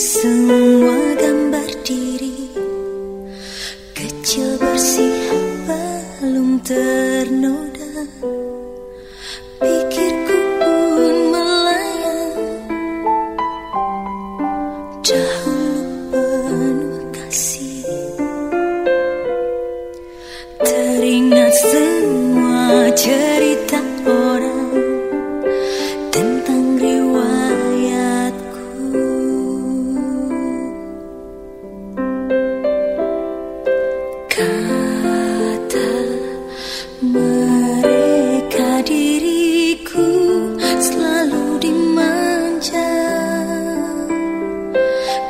semua gambar diri Kecil bersih belum ternoda. Pikirku pun melayang. Dahulu penuh kasih. Teringat semua cerita Kata mereka diriku selalu dimanja.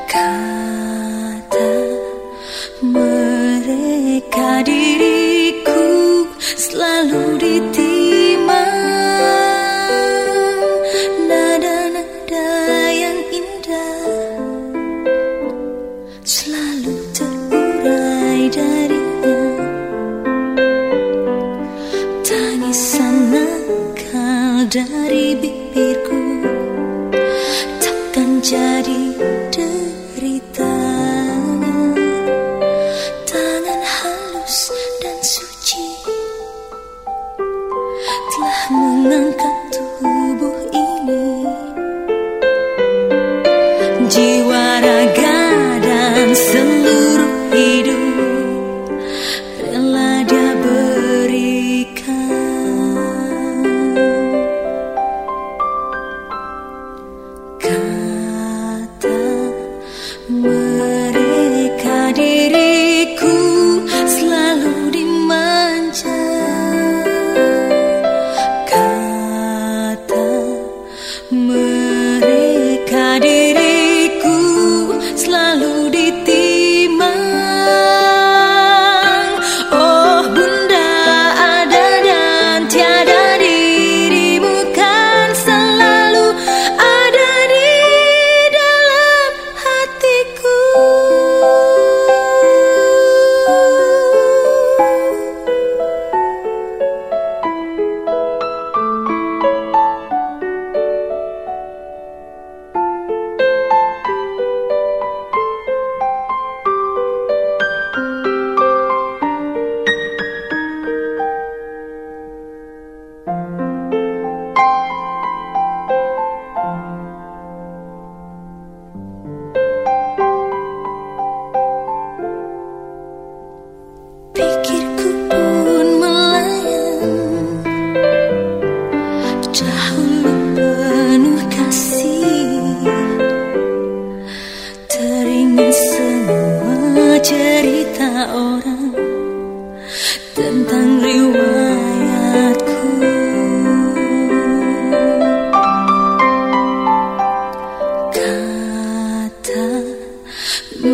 Kata mereka diriku selalu ditimang Nada-nada yang indah. Selalu dari bibirku. Takkan jadi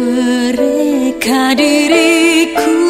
mereka diriku.